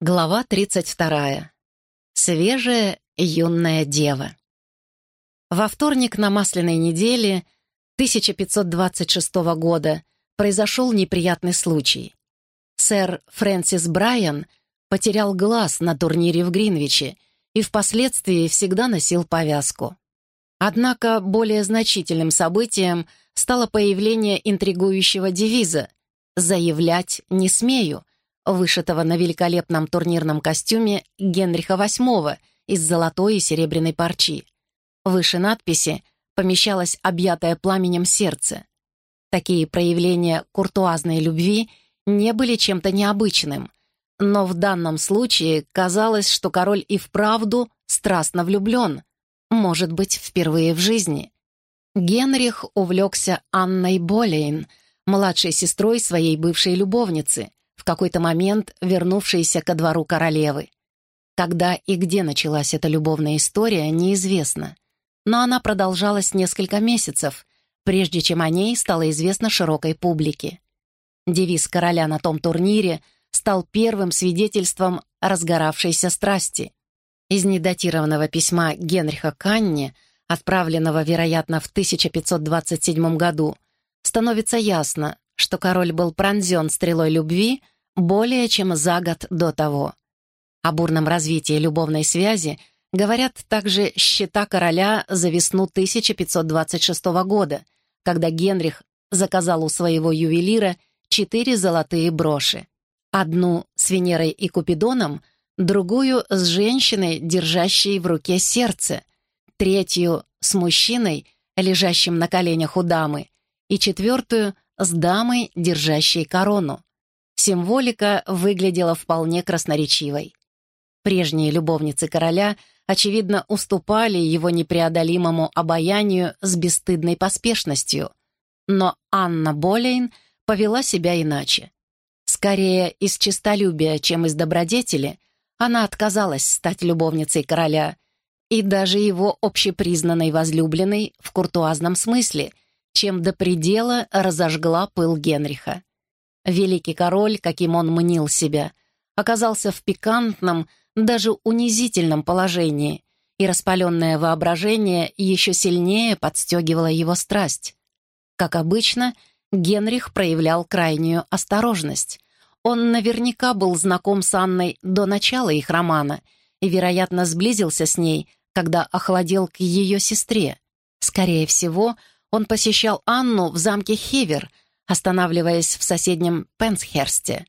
Глава 32. Свежая юная дева. Во вторник на Масляной неделе 1526 года произошел неприятный случай. Сэр Фрэнсис Брайан потерял глаз на турнире в Гринвиче и впоследствии всегда носил повязку. Однако более значительным событием стало появление интригующего девиза «Заявлять не смею», вышитого на великолепном турнирном костюме Генриха VIII из золотой и серебряной парчи. Выше надписи помещалось объятое пламенем сердце. Такие проявления куртуазной любви не были чем-то необычным, но в данном случае казалось, что король и вправду страстно влюблен, может быть, впервые в жизни. Генрих увлекся Анной Болейн, младшей сестрой своей бывшей любовницы, в какой-то момент вернувшейся ко двору королевы. Когда и где началась эта любовная история, неизвестно. Но она продолжалась несколько месяцев, прежде чем о ней стало известно широкой публике. Девиз короля на том турнире стал первым свидетельством разгоравшейся страсти. Из недатированного письма Генриха Канни, отправленного, вероятно, в 1527 году, становится ясно, что король был пронзен стрелой любви более чем за год до того. О бурном развитии любовной связи говорят также счета короля за весну 1526 года, когда Генрих заказал у своего ювелира четыре золотые броши. Одну с Венерой и Купидоном, другую с женщиной, держащей в руке сердце, третью с мужчиной, лежащим на коленях у дамы, и четвертую с дамой, держащей корону. Символика выглядела вполне красноречивой. Прежние любовницы короля, очевидно, уступали его непреодолимому обаянию с бесстыдной поспешностью, но Анна Болейн повела себя иначе. Скорее из честолюбия, чем из добродетели, она отказалась стать любовницей короля и даже его общепризнанной возлюбленной в куртуазном смысле — чем до предела разожгла пыл Генриха. Великий король, каким он мнил себя, оказался в пикантном, даже унизительном положении, и распаленное воображение еще сильнее подстегивало его страсть. Как обычно, Генрих проявлял крайнюю осторожность. Он наверняка был знаком с Анной до начала их романа и, вероятно, сблизился с ней, когда охладел к ее сестре. Скорее всего, посещал Анну в замке Хивер, останавливаясь в соседнем Пенсхерсте.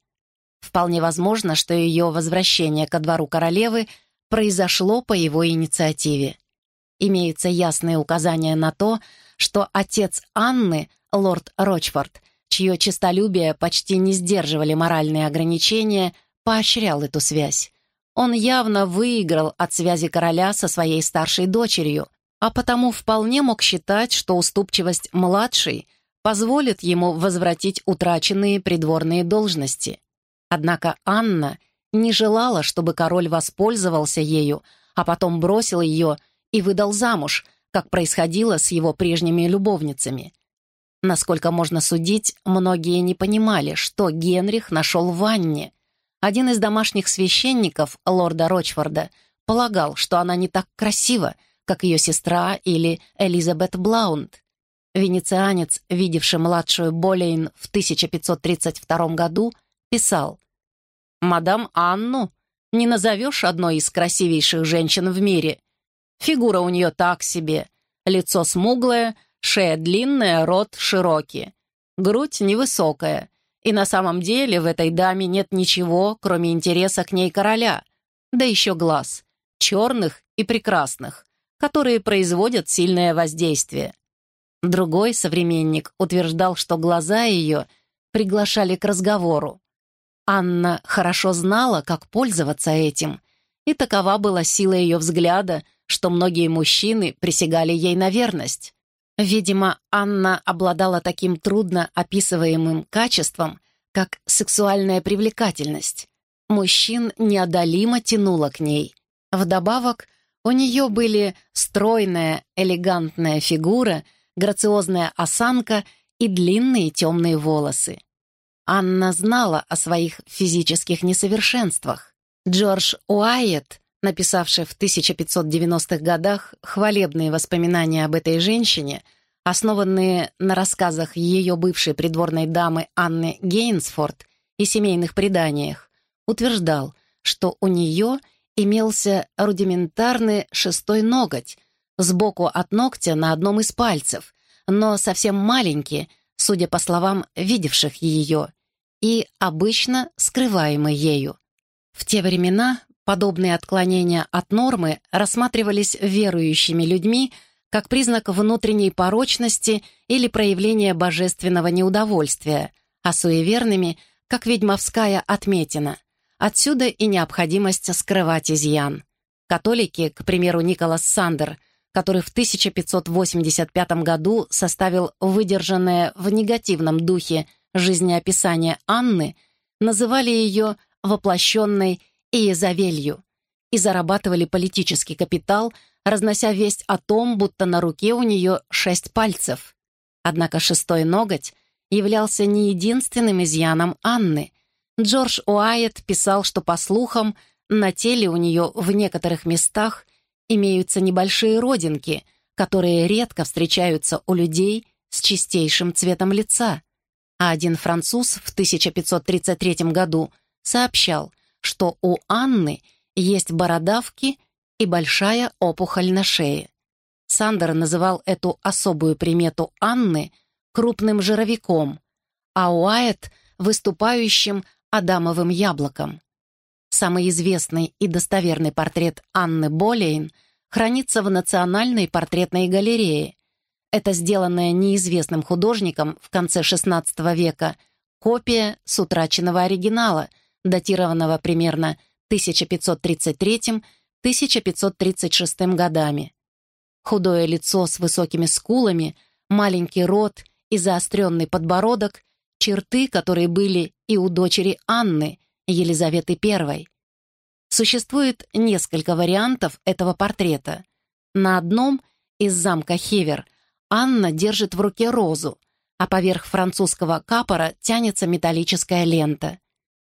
Вполне возможно, что ее возвращение ко двору королевы произошло по его инициативе. Имеются ясные указания на то, что отец Анны, лорд Рочфорд, чье честолюбие почти не сдерживали моральные ограничения, поощрял эту связь. Он явно выиграл от связи короля со своей старшей дочерью, а потому вполне мог считать, что уступчивость младшей позволит ему возвратить утраченные придворные должности. Однако Анна не желала, чтобы король воспользовался ею, а потом бросил ее и выдал замуж, как происходило с его прежними любовницами. Насколько можно судить, многие не понимали, что Генрих нашел в Анне. Один из домашних священников, лорда Рочфорда, полагал, что она не так красива, как ее сестра или Элизабет Блаунд. Венецианец, видевший младшую Болейн в 1532 году, писал «Мадам Анну не назовешь одной из красивейших женщин в мире. Фигура у нее так себе, лицо смуглое, шея длинная, рот широкий, грудь невысокая, и на самом деле в этой даме нет ничего, кроме интереса к ней короля, да еще глаз, черных и прекрасных, которые производят сильное воздействие. Другой современник утверждал, что глаза ее приглашали к разговору. Анна хорошо знала, как пользоваться этим, и такова была сила ее взгляда, что многие мужчины присягали ей на верность. Видимо, Анна обладала таким трудно описываемым качеством, как сексуальная привлекательность. Мужчин неодолимо тянуло к ней. Вдобавок, у нее были стройная, элегантная фигура, грациозная осанка и длинные темные волосы. Анна знала о своих физических несовершенствах. Джордж Уайетт, написавший в 1590-х годах хвалебные воспоминания об этой женщине, основанные на рассказах ее бывшей придворной дамы Анны Гейнсфорд и семейных преданиях, утверждал, что у нее имелся рудиментарный шестой ноготь сбоку от ногтя на одном из пальцев, но совсем маленький, судя по словам видевших ее, и обычно скрываемый ею. В те времена подобные отклонения от нормы рассматривались верующими людьми как признак внутренней порочности или проявления божественного неудовольствия, а суеверными — как ведьмовская отметина. Отсюда и необходимость скрывать изъян. Католики, к примеру, Николас Сандер, который в 1585 году составил выдержанное в негативном духе жизнеописание Анны, называли ее воплощенной Иезавелью и зарабатывали политический капитал, разнося весть о том, будто на руке у нее шесть пальцев. Однако шестой ноготь являлся не единственным изъяном Анны. Джордж Уайет писал, что, по слухам, на теле у нее в некоторых местах имеются небольшие родинки, которые редко встречаются у людей с чистейшим цветом лица. А один француз в 1533 году сообщал, что у Анны есть бородавки и большая опухоль на шее. Сандер называл эту особую примету Анны крупным жировиком, а Уайт — выступающим адамовым яблоком. Самый известный и достоверный портрет Анны Болейн хранится в Национальной портретной галерее. Это сделанная неизвестным художником в конце XVI века копия с утраченного оригинала, датированного примерно 1533-1536 годами. Худое лицо с высокими скулами, маленький рот и заостренный подбородок — черты, которые были и у дочери Анны, Елизаветы I. Существует несколько вариантов этого портрета. На одном из замка Хевер Анна держит в руке розу, а поверх французского капора тянется металлическая лента.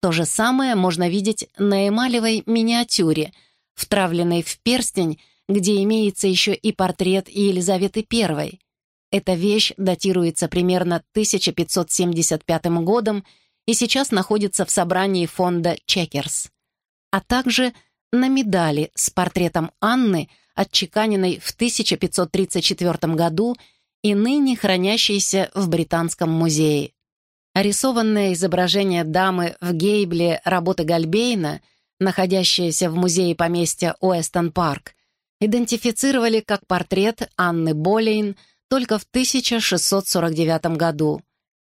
То же самое можно видеть на эмалевой миниатюре, втравленной в перстень, где имеется еще и портрет Елизаветы I. Эта вещь датируется примерно 1575 годом и сейчас находится в собрании фонда «Чекерс», а также на медали с портретом Анны, отчеканенной в 1534 году и ныне хранящейся в Британском музее. Рисованное изображение дамы в гейбле работы Гальбейна, находящееся в музее поместья Уэстон-Парк, идентифицировали как портрет Анны Болейн – только в 1649 году.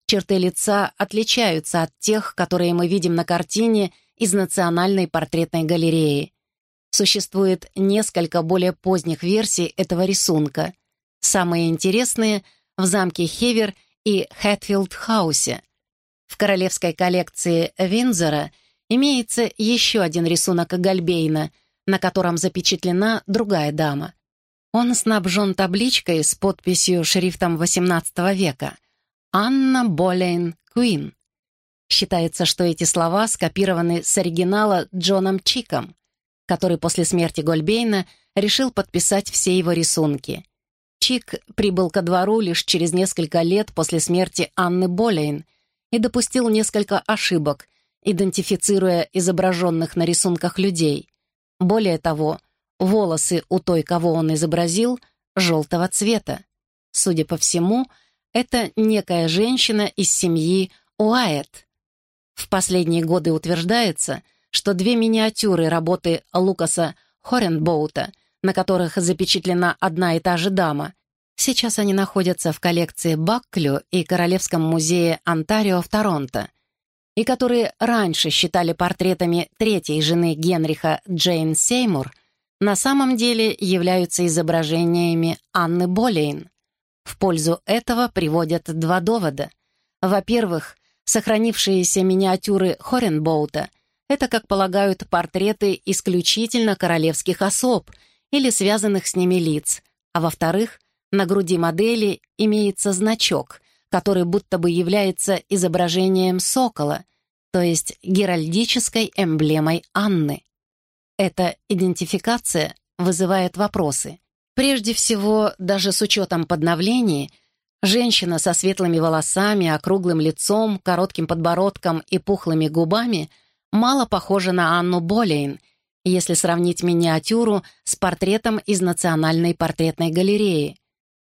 Черты лица отличаются от тех, которые мы видим на картине из Национальной портретной галереи. Существует несколько более поздних версий этого рисунка. Самые интересные — в замке Хевер и Хэтфилд-хаусе. В королевской коллекции Винзора имеется еще один рисунок Гальбейна, на котором запечатлена другая дама. Он снабжен табличкой с подписью шрифтом XVIII века «Анна Болейн Куин». Считается, что эти слова скопированы с оригинала Джоном Чиком, который после смерти Гольбейна решил подписать все его рисунки. Чик прибыл ко двору лишь через несколько лет после смерти Анны Болейн и допустил несколько ошибок, идентифицируя изображенных на рисунках людей. Более того, Волосы у той, кого он изобразил, желтого цвета. Судя по всему, это некая женщина из семьи Уайт. В последние годы утверждается, что две миниатюры работы Лукаса Хоренбоута, на которых запечатлена одна и та же дама, сейчас они находятся в коллекции Бакклю и Королевском музее Онтарио в Торонто, и которые раньше считали портретами третьей жены Генриха Джейн Сеймур – на самом деле являются изображениями Анны Болейн. В пользу этого приводят два довода. Во-первых, сохранившиеся миниатюры Хоренбоута — это, как полагают, портреты исключительно королевских особ или связанных с ними лиц, а во-вторых, на груди модели имеется значок, который будто бы является изображением сокола, то есть геральдической эмблемой Анны. Эта идентификация вызывает вопросы. Прежде всего, даже с учетом подновлений, женщина со светлыми волосами, округлым лицом, коротким подбородком и пухлыми губами мало похожа на Анну Болейн, если сравнить миниатюру с портретом из Национальной портретной галереи.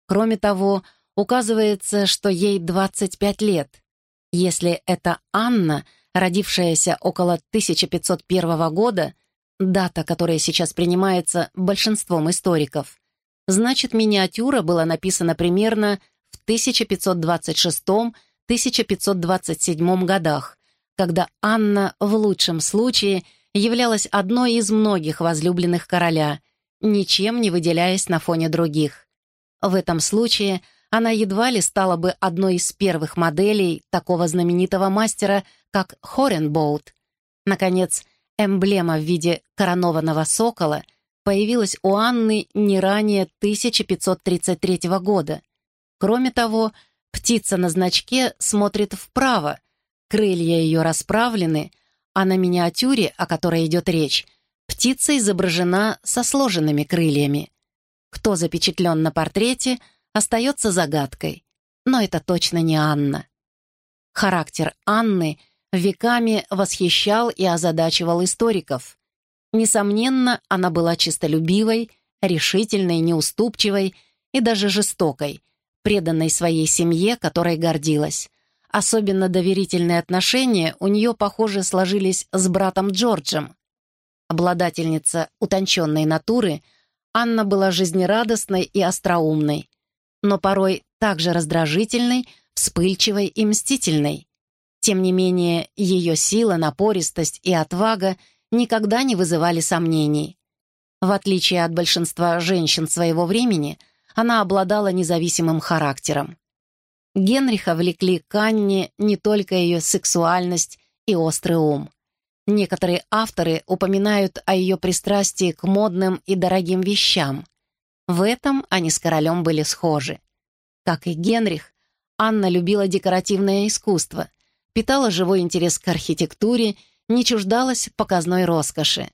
Кроме того, указывается, что ей 25 лет. Если это Анна, родившаяся около 1501 года, дата, которая сейчас принимается большинством историков, значит, миниатюра была написана примерно в 1526-1527 годах, когда Анна в лучшем случае являлась одной из многих возлюбленных короля, ничем не выделяясь на фоне других. В этом случае она едва ли стала бы одной из первых моделей такого знаменитого мастера, как Хоренбоут. Наконец, эмблема в виде коронованного сокола появилась у Анны не ранее 1533 года. Кроме того, птица на значке смотрит вправо, крылья ее расправлены, а на миниатюре, о которой идет речь, птица изображена со сложенными крыльями. Кто запечатлен на портрете, остается загадкой, но это точно не Анна. Характер Анны веками восхищал и озадачивал историков. Несомненно, она была честолюбивой, решительной, неуступчивой и даже жестокой, преданной своей семье, которой гордилась. Особенно доверительные отношения у нее, похоже, сложились с братом Джорджем. Обладательница утонченной натуры, Анна была жизнерадостной и остроумной, но порой также раздражительной, вспыльчивой и мстительной. Тем не менее, ее сила, напористость и отвага никогда не вызывали сомнений. В отличие от большинства женщин своего времени, она обладала независимым характером. Генриха влекли к Анне не только ее сексуальность и острый ум. Некоторые авторы упоминают о ее пристрастии к модным и дорогим вещам. В этом они с королем были схожи. Как и Генрих, Анна любила декоративное искусство, питала живой интерес к архитектуре, не чуждалась показной роскоши.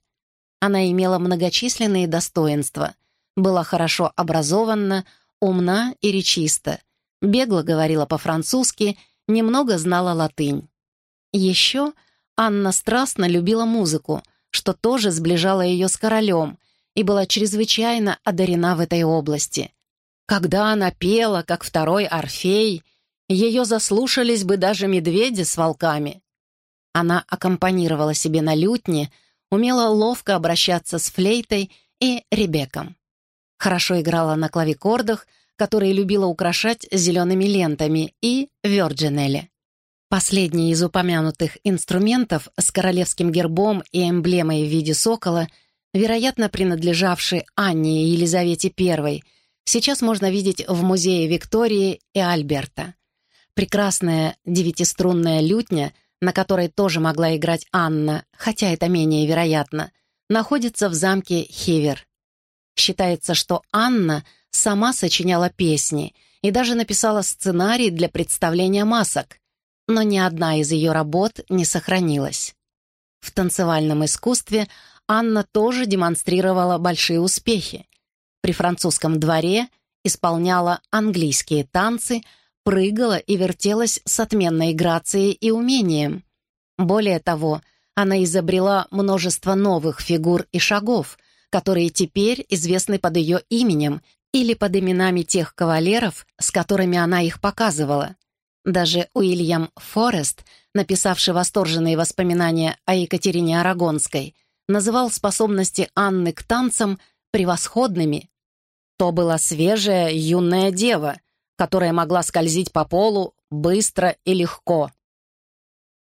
Она имела многочисленные достоинства, была хорошо образована, умна и речиста, бегло говорила по-французски, немного знала латынь. Еще Анна страстно любила музыку, что тоже сближало ее с королем, и была чрезвычайно одарена в этой области. Когда она пела, как второй Орфей, ее заслушались бы даже медведи с волками. Она аккомпанировала себе на лютне, умела ловко обращаться с флейтой и ребеком. Хорошо играла на клавикордах, которые любила украшать зелеными лентами, и вёрджинелли. Последний из упомянутых инструментов с королевским гербом и эмблемой в виде сокола — вероятно, принадлежавший Анне и Елизавете I, сейчас можно видеть в музее Виктории и Альберта. Прекрасная девятиструнная лютня, на которой тоже могла играть Анна, хотя это менее вероятно, находится в замке Хевер. Считается, что Анна сама сочиняла песни и даже написала сценарий для представления масок, но ни одна из ее работ не сохранилась. В танцевальном искусстве Анна тоже демонстрировала большие успехи. При французском дворе исполняла английские танцы, прыгала и вертелась с отменной грацией и умением. Более того, она изобрела множество новых фигур и шагов, которые теперь известны под ее именем или под именами тех кавалеров, с которыми она их показывала. Даже Уильям Форест, написавший восторженные воспоминания о Екатерине Арагонской, называл способности Анны к танцам превосходными. То была свежая юная дева, которая могла скользить по полу быстро и легко.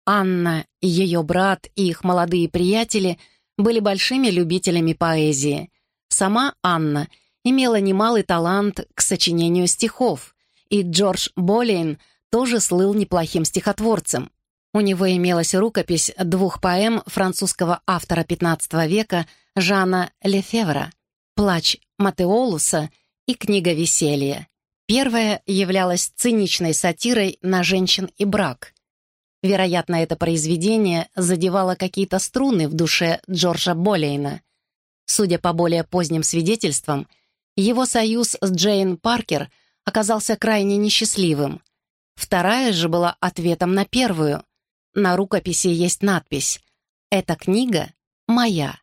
Анна, ее брат и их молодые приятели были большими любителями поэзии. Сама Анна имела немалый талант к сочинению стихов, и Джордж Болейн тоже слыл неплохим стихотворцем. У него имелась рукопись двух поэм французского автора XV века Жана Лефевра «Плач Матеолуса» и «Книга веселья». Первая являлась циничной сатирой на женщин и брак. Вероятно, это произведение задевало какие-то струны в душе Джорджа Болейна. Судя по более поздним свидетельствам, его союз с Джейн Паркер оказался крайне несчастливым. Вторая же была ответом на первую. На рукописи есть надпись «Эта книга моя».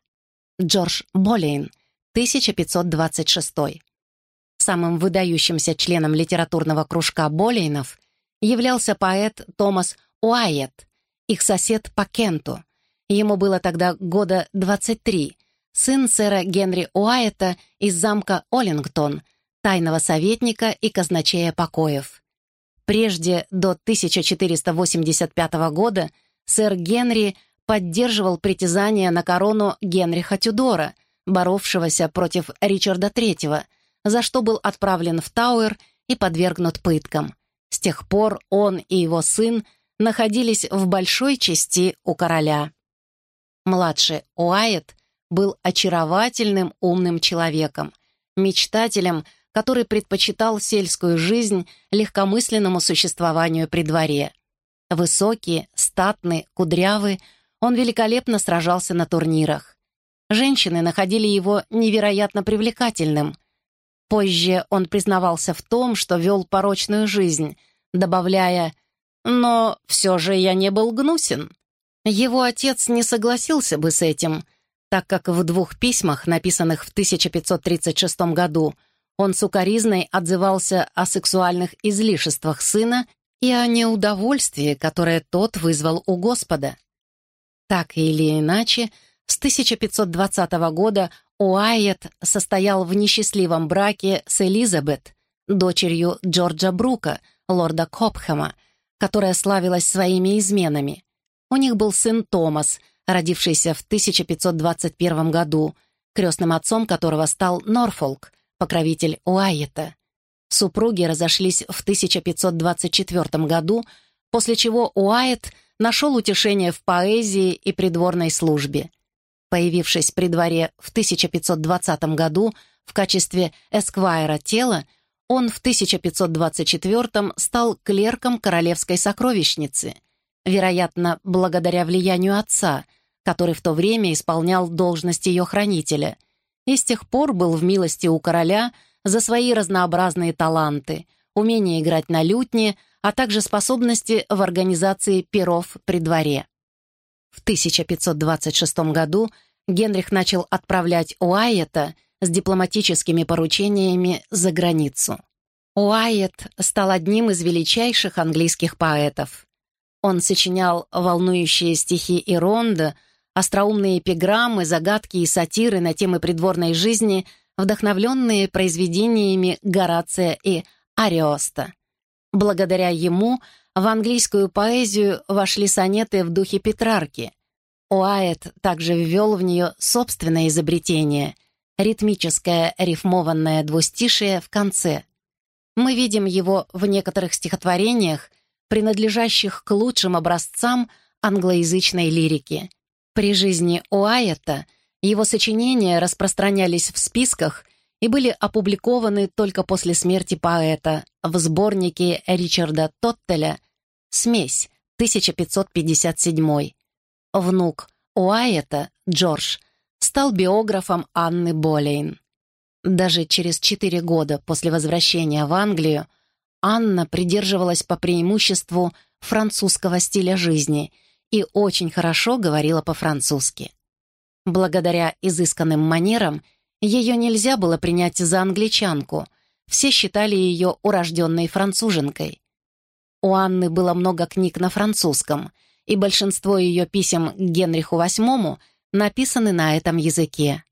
Джордж Болейн, 1526. Самым выдающимся членом литературного кружка Болейнов являлся поэт Томас Уайетт, их сосед по Кенту. Ему было тогда года 23, сын сэра Генри Уайетта из замка Оллингтон, тайного советника и казначея покоев. Прежде, до 1485 года, сэр Генри поддерживал притязание на корону Генриха Тюдора, боровшегося против Ричарда III, за что был отправлен в Тауэр и подвергнут пыткам. С тех пор он и его сын находились в большой части у короля. Младший Уайт был очаровательным умным человеком, мечтателем, который предпочитал сельскую жизнь легкомысленному существованию при дворе. Высокий, статный, кудрявый, он великолепно сражался на турнирах. Женщины находили его невероятно привлекательным. Позже он признавался в том, что вел порочную жизнь, добавляя «Но все же я не был гнусен». Его отец не согласился бы с этим, так как в двух письмах, написанных в 1536 году, он сукоризной отзывался о сексуальных излишествах сына и о неудовольствии, которое тот вызвал у Господа. Так или иначе, с 1520 года Уайет состоял в несчастливом браке с Элизабет, дочерью Джорджа Брука, лорда Копхэма, которая славилась своими изменами. У них был сын Томас, родившийся в 1521 году, крестным отцом которого стал Норфолк, покровитель Уайета. Супруги разошлись в 1524 году, после чего Уайт нашел утешение в поэзии и придворной службе. Появившись при дворе в 1520 году в качестве эсквайра тела, он в 1524 стал клерком королевской сокровищницы, вероятно, благодаря влиянию отца, который в то время исполнял должность ее хранителя, и с тех пор был в милости у короля за свои разнообразные таланты, умение играть на лютне, а также способности в организации перов при дворе. В 1526 году Генрих начал отправлять Уайета с дипломатическими поручениями за границу. Уайет стал одним из величайших английских поэтов. Он сочинял волнующие стихи и ронда, остроумные эпиграммы, загадки и сатиры на темы придворной жизни, вдохновленные произведениями Горация и Ариоста. Благодаря ему в английскую поэзию вошли сонеты в духе Петрарки. Уайт также ввел в нее собственное изобретение — ритмическое рифмованное двустишие в конце. Мы видим его в некоторых стихотворениях, принадлежащих к лучшим образцам англоязычной лирики. При жизни Уайта его сочинения распространялись в списках и были опубликованы только после смерти поэта в сборнике Ричарда Тоттеля «Смесь» 1557. Внук Уайета, Джордж, стал биографом Анны Болейн. Даже через четыре года после возвращения в Англию Анна придерживалась по преимуществу французского стиля жизни и очень хорошо говорила по-французски. Благодаря изысканным манерам – ее нельзя было принять за англичанку. Все считали ее урожденной француженкой. У Анны было много книг на французском, и большинство ее писем к Генриху VIII написаны на этом языке.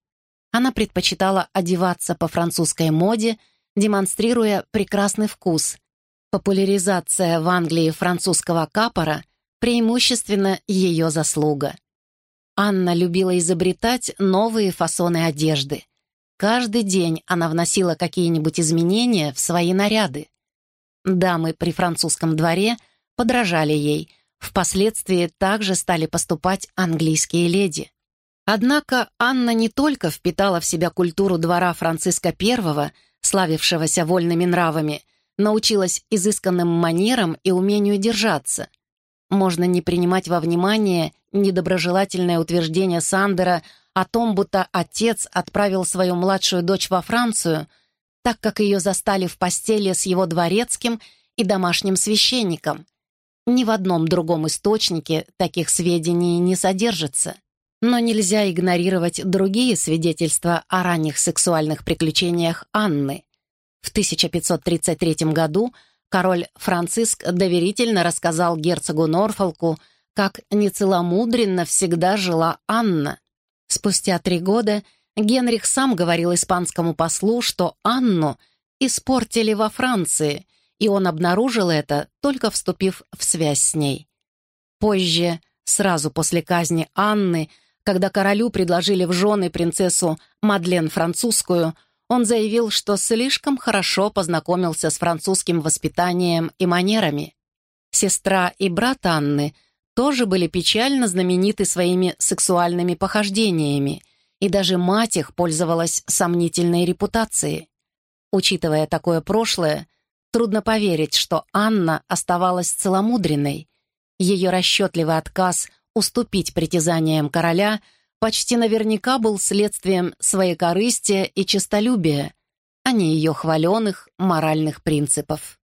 Она предпочитала одеваться по французской моде, демонстрируя прекрасный вкус. Популяризация в Англии французского капора — преимущественно ее заслуга. Анна любила изобретать новые фасоны одежды — Каждый день она вносила какие-нибудь изменения в свои наряды. Дамы при французском дворе подражали ей, впоследствии также стали поступать английские леди. Однако Анна не только впитала в себя культуру двора Франциска I, славившегося вольными нравами, научилась изысканным манерам и умению держаться. Можно не принимать во внимание недоброжелательное утверждение Сандера о том, будто отец отправил свою младшую дочь во Францию, так как ее застали в постели с его дворецким и домашним священником. Ни в одном другом источнике таких сведений не содержится. Но нельзя игнорировать другие свидетельства о ранних сексуальных приключениях Анны. В 1533 году король Франциск доверительно рассказал герцогу Норфолку, как нецеломудренно всегда жила Анна. Спустя три года Генрих сам говорил испанскому послу, что Анну испортили во Франции, и он обнаружил это, только вступив в связь с ней. Позже, сразу после казни Анны, когда королю предложили в жены принцессу Мадлен французскую, он заявил, что слишком хорошо познакомился с французским воспитанием и манерами. Сестра и брат Анны тоже были печально знамениты своими сексуальными похождениями, и даже мать их пользовалась сомнительной репутацией. Учитывая такое прошлое, трудно поверить, что Анна оставалась целомудренной. Ее расчетливый отказ уступить притязаниям короля почти наверняка был следствием своей корыстия и честолюбия, а не ее хваленых моральных принципов.